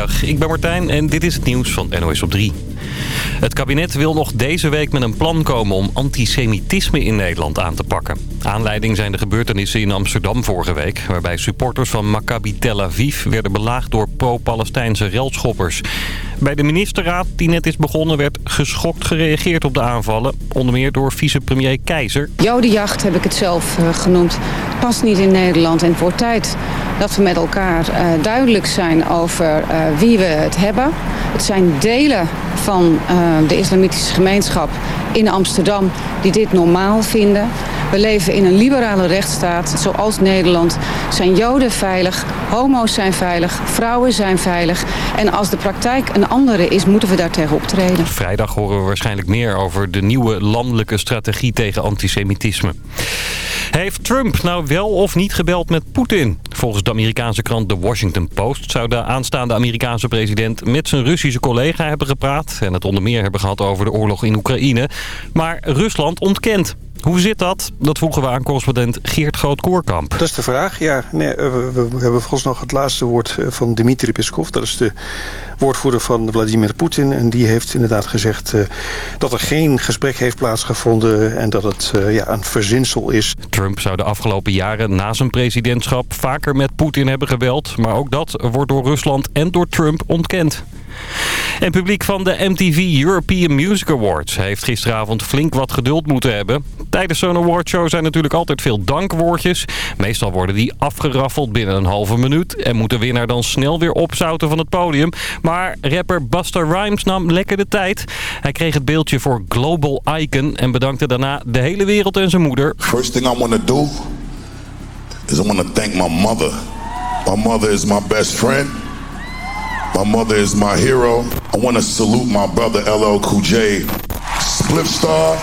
Ik ben Martijn en dit is het nieuws van NOS op 3. Het kabinet wil nog deze week met een plan komen om antisemitisme in Nederland aan te pakken. Aanleiding zijn de gebeurtenissen in Amsterdam vorige week... waarbij supporters van Maccabi Tel Aviv werden belaagd door pro-Palestijnse relschoppers. Bij de ministerraad die net is begonnen werd geschokt gereageerd op de aanvallen. Onder meer door vicepremier Keizer. Jodenjacht heb ik het zelf uh, genoemd. Past niet in Nederland en het wordt tijd dat we met elkaar uh, duidelijk zijn over uh, wie we het hebben. Het zijn delen van de islamitische gemeenschap in Amsterdam die dit normaal vinden. We leven in een liberale rechtsstaat zoals Nederland. Zijn joden veilig, homo's zijn veilig, vrouwen zijn veilig. En als de praktijk een andere is, moeten we daartegen optreden. Vrijdag horen we waarschijnlijk meer over de nieuwe landelijke strategie tegen antisemitisme. Heeft Trump nou wel of niet gebeld met Poetin? Volgens de Amerikaanse krant The Washington Post zou de aanstaande Amerikaanse president met zijn Russische collega hebben gepraat... en het onder meer hebben gehad over de oorlog in Oekraïne. Maar Rusland ontkent. Hoe zit dat? Dat vroegen we aan correspondent Geert Groot-Koorkamp. Dat is de vraag, ja. Nee, we, we, hebben volgens nog het laatste woord eh, van Dmitri Peskov. Dat is de woordvoerder van Vladimir Poetin. En die heeft inderdaad gezegd uh, dat er geen gesprek heeft plaatsgevonden... en dat het uh, ja, een verzinsel is. Trump zou de afgelopen jaren na zijn presidentschap vaker met Poetin hebben gebeld. Maar ook dat wordt door Rusland en door Trump ontkend. En publiek van de MTV European Music Awards heeft gisteravond flink wat geduld moeten hebben. Tijdens zo'n awardshow zijn natuurlijk altijd veel dankwoordjes. Meestal worden die afgeraffeld binnen een halve minuut en moet de winnaar dan snel weer opzouten van het podium. Rapper Buster Rhymes nam lekker de tijd. Hij kreeg het beeldje voor Global Icon en bedankte daarna de hele wereld en zijn moeder. First thing I want to do is I want to thank my mother. My mother is my best friend. My mother is my hero. I want to salute my brother LL Cool J, Spliff Star,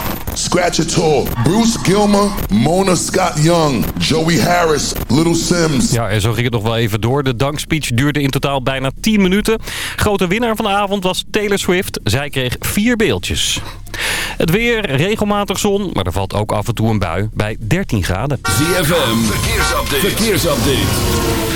Scratch It All, Bruce Gilmer, Mona Scott Young, Joey Harris, Little Sims. Ja, en zo ging het nog wel even door. De dankspeech duurde in totaal bijna 10 minuten. Grote winnaar van de avond was Taylor Swift. Zij kreeg vier beeldjes. Het weer, regelmatig zon, maar er valt ook af en toe een bui bij 13 graden. ZFM, verkeersupdate. verkeersupdate.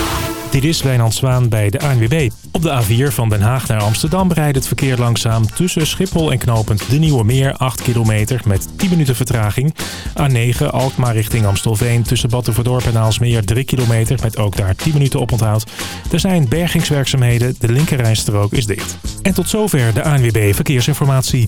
Dit is Wijnand Zwaan bij de ANWB. Op de A4 van Den Haag naar Amsterdam rijdt het verkeer langzaam tussen Schiphol en Knopend De Nieuwe Meer 8 kilometer met 10 minuten vertraging. A9 Alkmaar richting Amstelveen tussen Battenverdorp en Aalsmeer 3 kilometer met ook daar 10 minuten oponthoud. Er zijn bergingswerkzaamheden, de linkerrijstrook is dicht. En tot zover de ANWB Verkeersinformatie.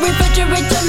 refrigerator.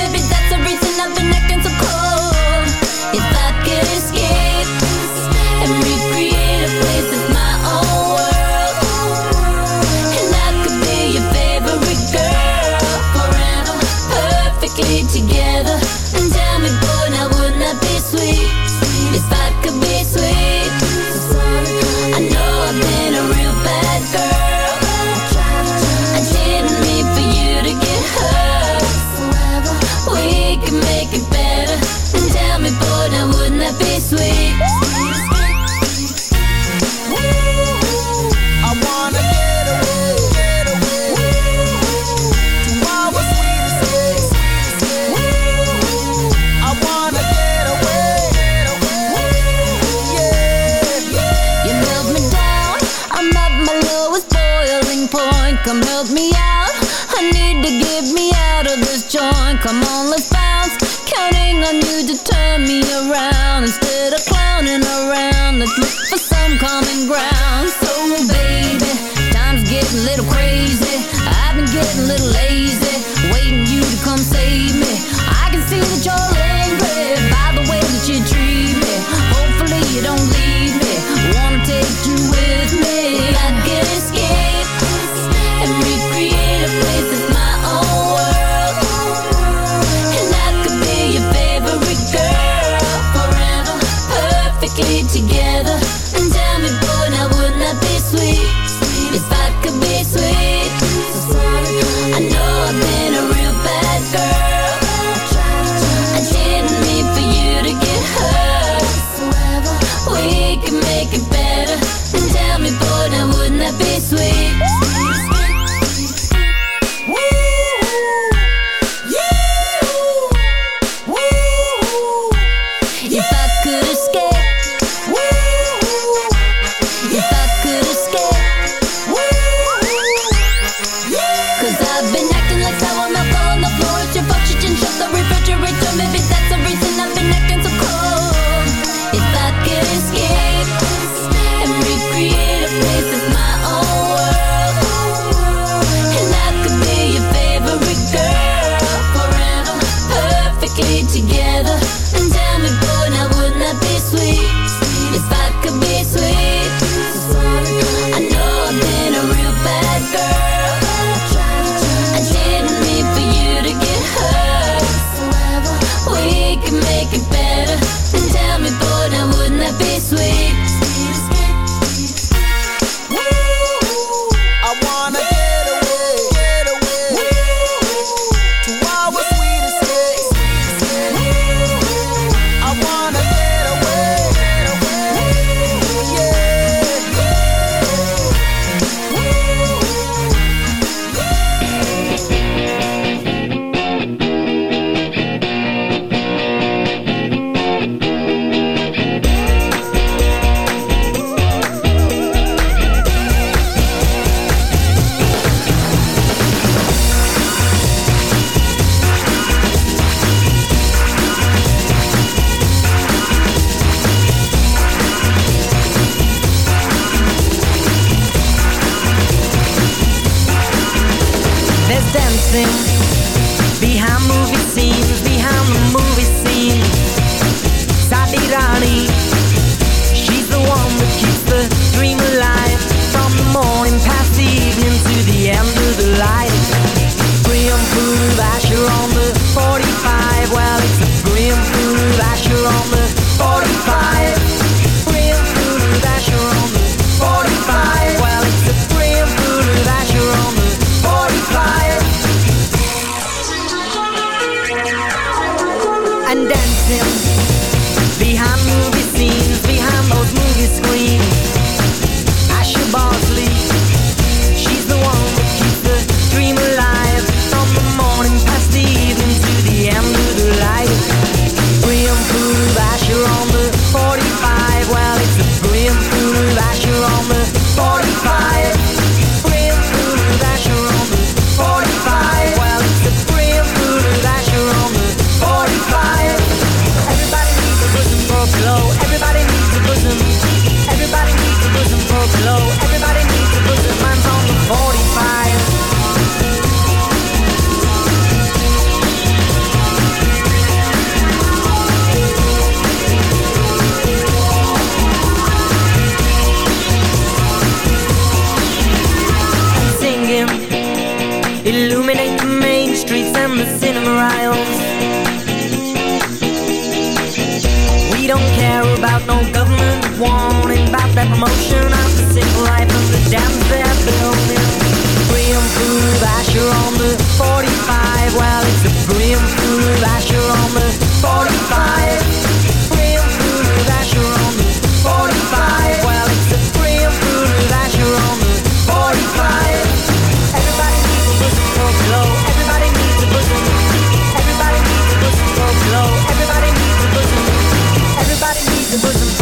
smile.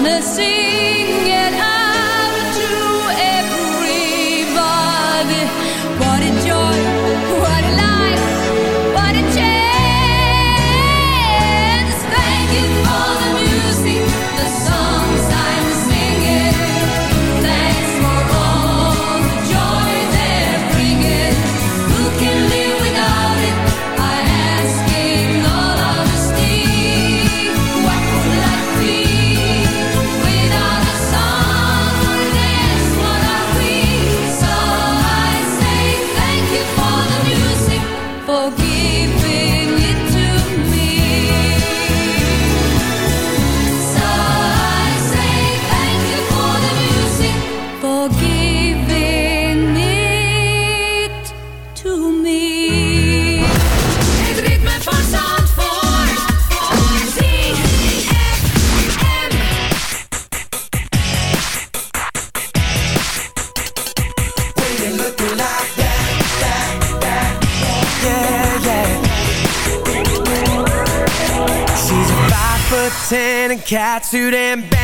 wanna see Cat suit and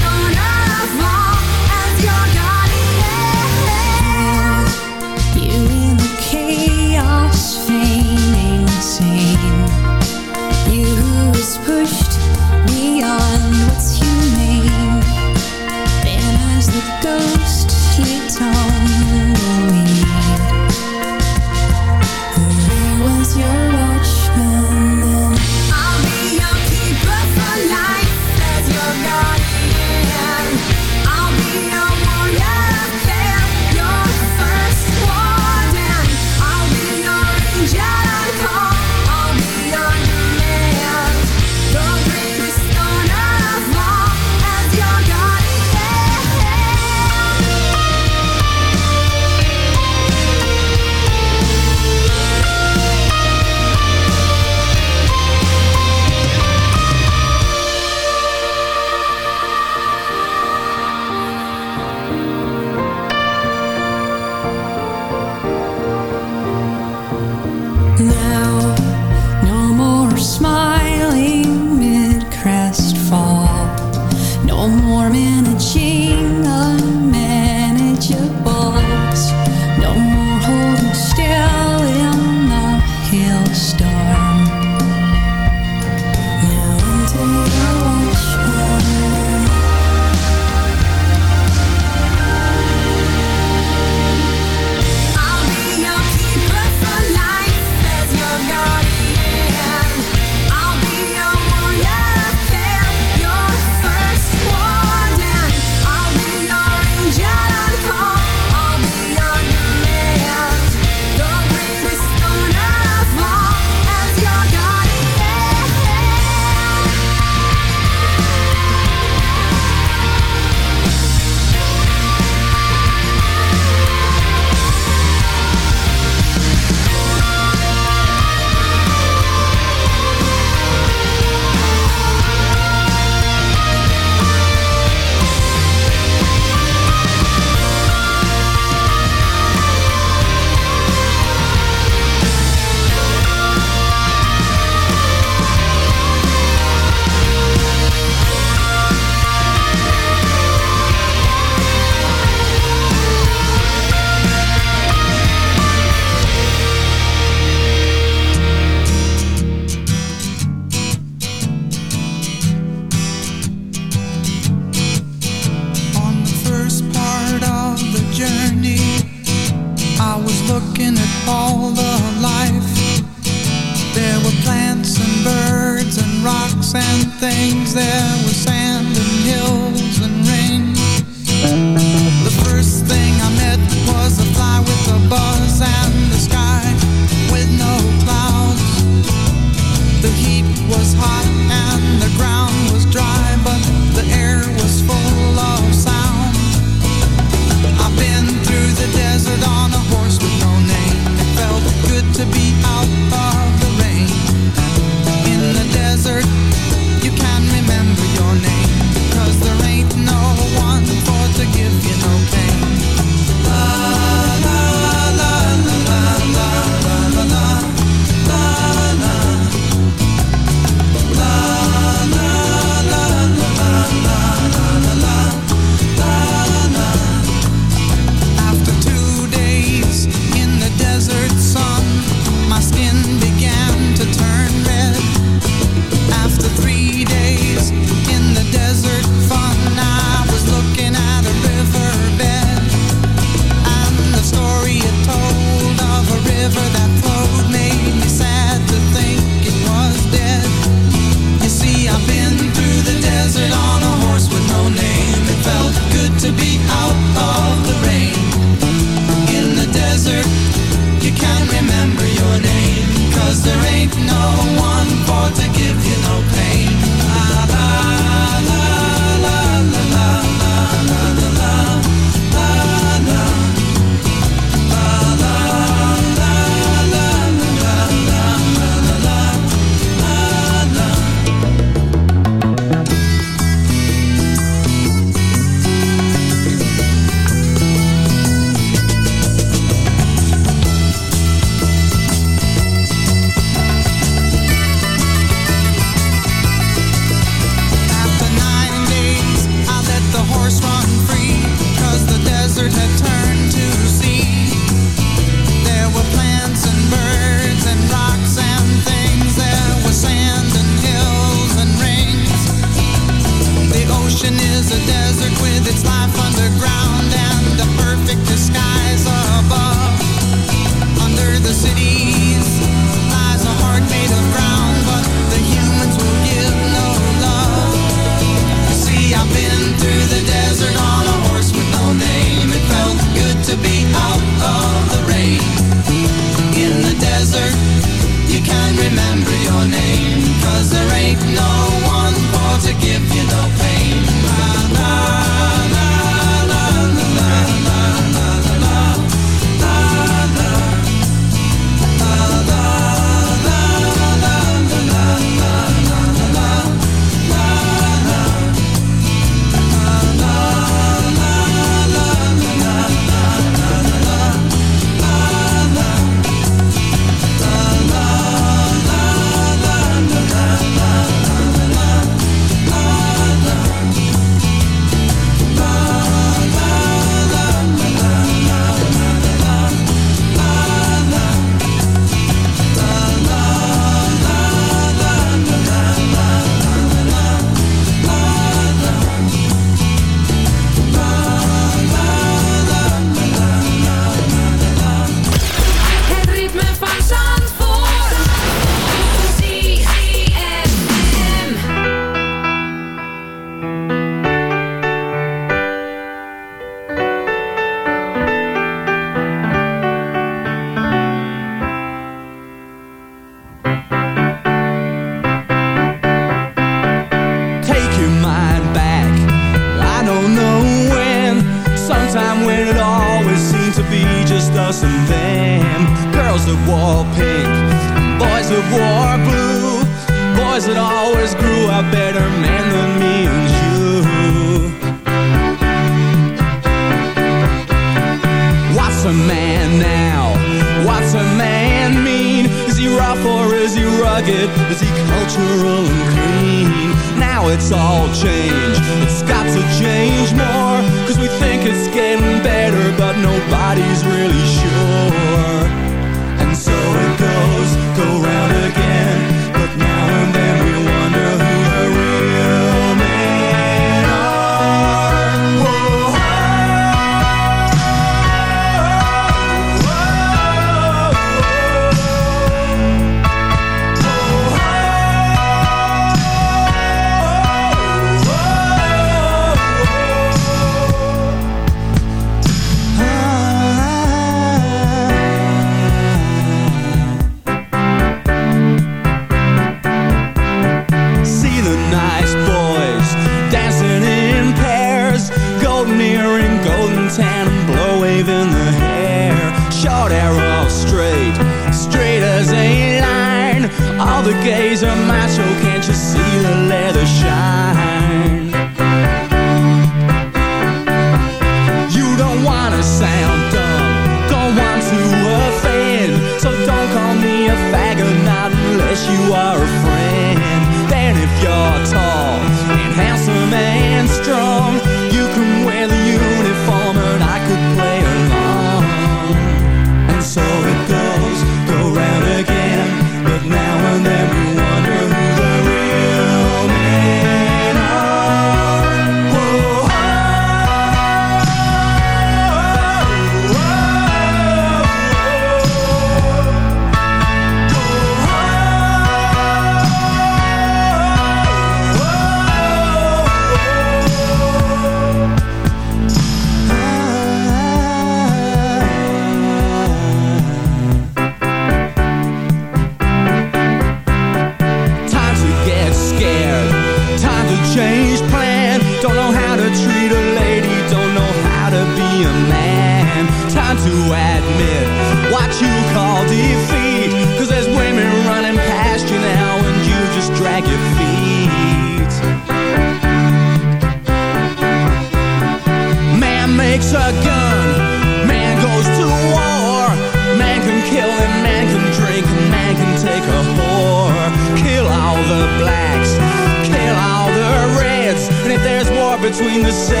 the sexes,